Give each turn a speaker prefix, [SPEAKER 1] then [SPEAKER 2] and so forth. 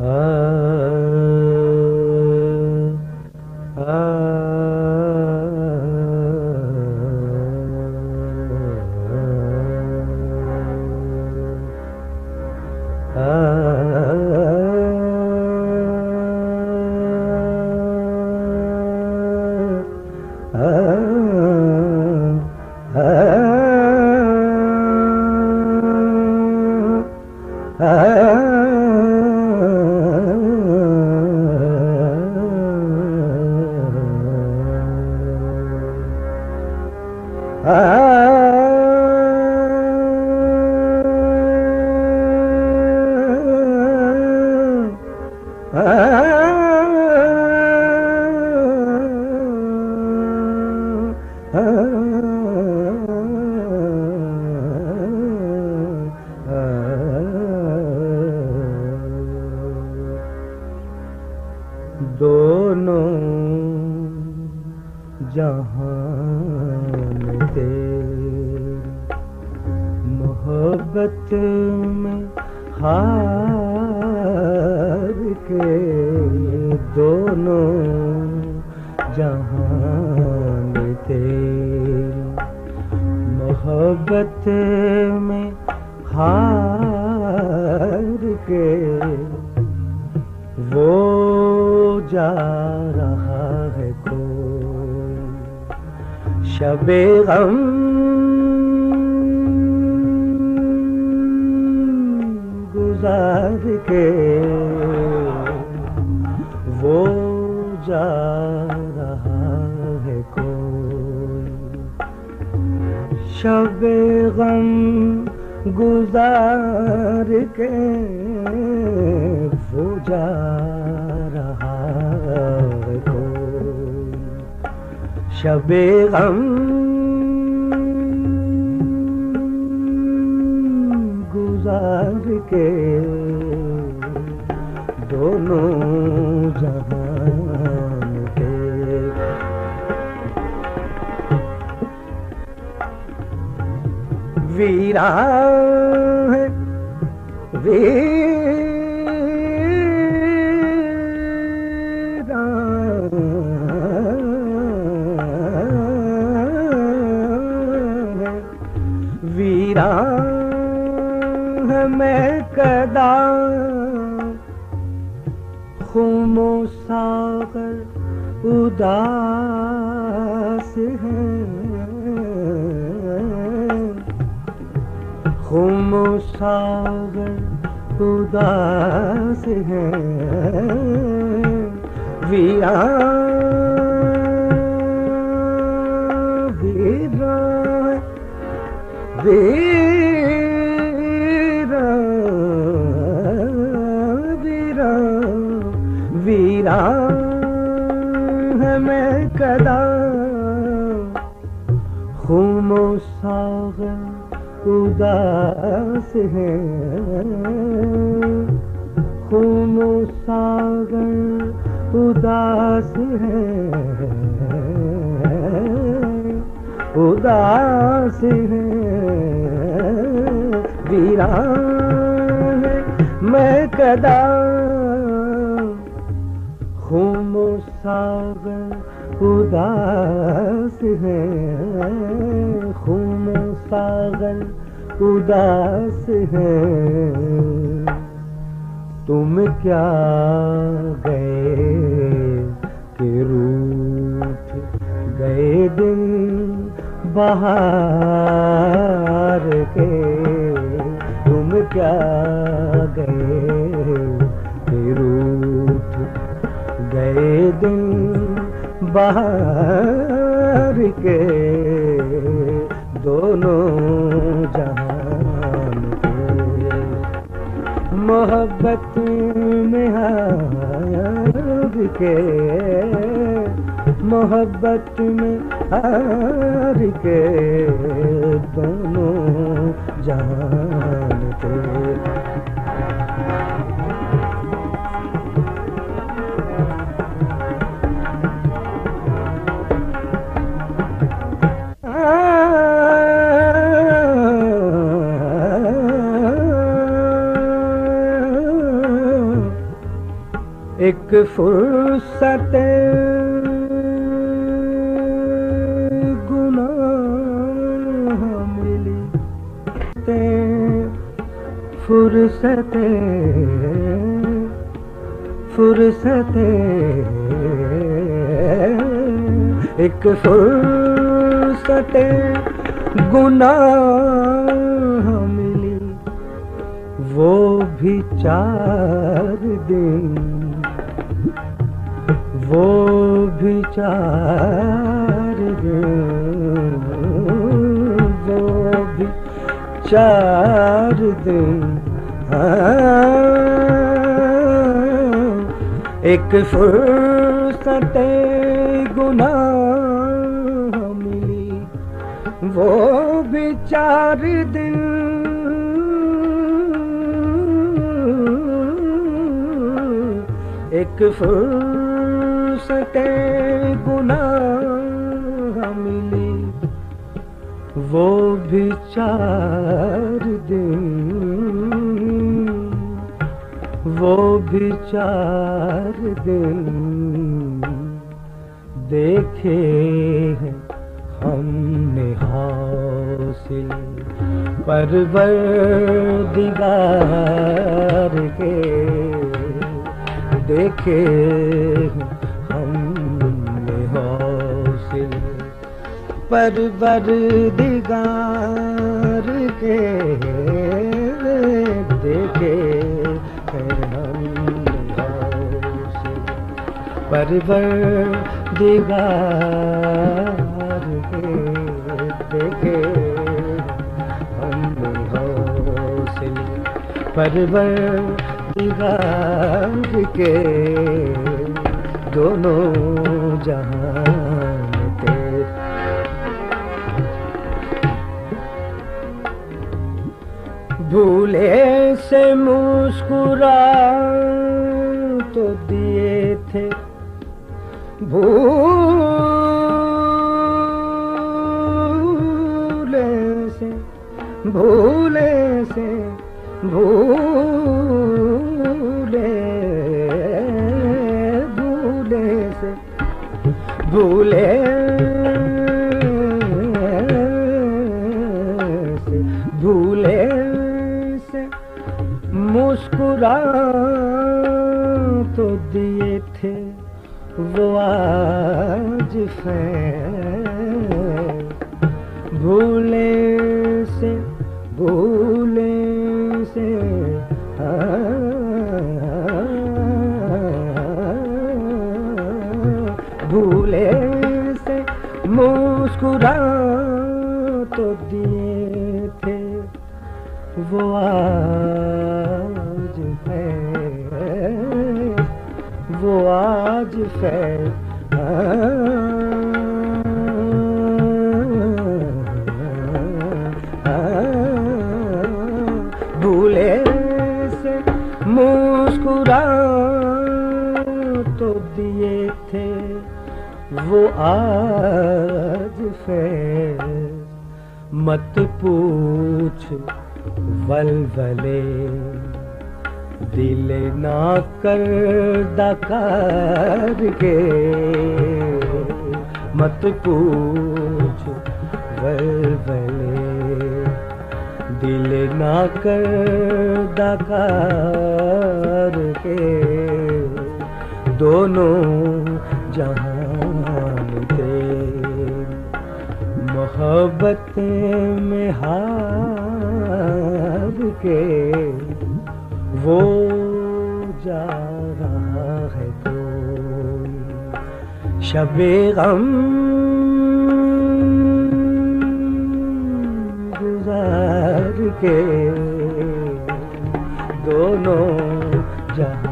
[SPEAKER 1] آہ دونوں محبت میں ہار کے دونوں جہان تیری محبت میں ہار کے وہ جا رہا ہے کوئی شب غم کے وہ جا رہا ہے کوئی۔ شب غم گزار کے وہ جا رہا ہے کوئی۔ شب غم گزار کے دونوں جہان کے۔ ویرا ویرا ویرا میں کدا خم و ساغر اداس ہے خم و ساغر اداس ہے ویرا ویرا ویرا ویرا میں کدا خم و ساغر اداس ہے۔ خون و ساگر اداس ہے۔ اداس ہے۔ ویران میں کدا خون و ساگر اداس ہے۔ خون ساگر اداس ہے۔ تم کیا گئے کہ روٹ گئے دن بہار کے؟ تم کیا گئے کہ روٹ گئے دن بہار کے۔ دونوں جہان کے۔ محبت میں ہار کے۔ محبت میں ہار کے۔ دونوں جہان کے۔ ایک فرصت گناہ ملی فرصت فرصت ایک فرصت گناہ ملی۔ وہ بھی چار دن۔ وہ بھی چار دن وہ بھی چار دن ایک فرصت گناہ ملی، وہ بھی چار دن ایک فرصت گناہ ملی وہ بھی چار دن۔ وہ بھی چار دن۔ دیکھے ہیں ہم نے حاصل پرور دیگار کے۔ دیکھے پرور دیگار کے دیکھے ہم پرور دیگار کے دیکھے ہم حوصل پرور کے دونوں جہان بھولے سے مسکرا تو دیے تھے۔ بھولے سے بھولے سے بھولے بھولے سے بھولے مسکرا تو دیے تھے، وہ آج فین بھولے سے بھولے سے۔ بھولے سے مسکرا تو دیے تھے، وہ آج بھولے سے مسکرا تو دیے تھے۔ وہ آج فیض مت پوچھ ولولے۔ دل نہ کر دکار کے مت پوچھ ولولے۔ دل نہ کر دکار کے دونوں جہان تیرے محبت میں ہار کے وہ جا رہا ہے کوئی شب غم گزار کے دونوں جہاں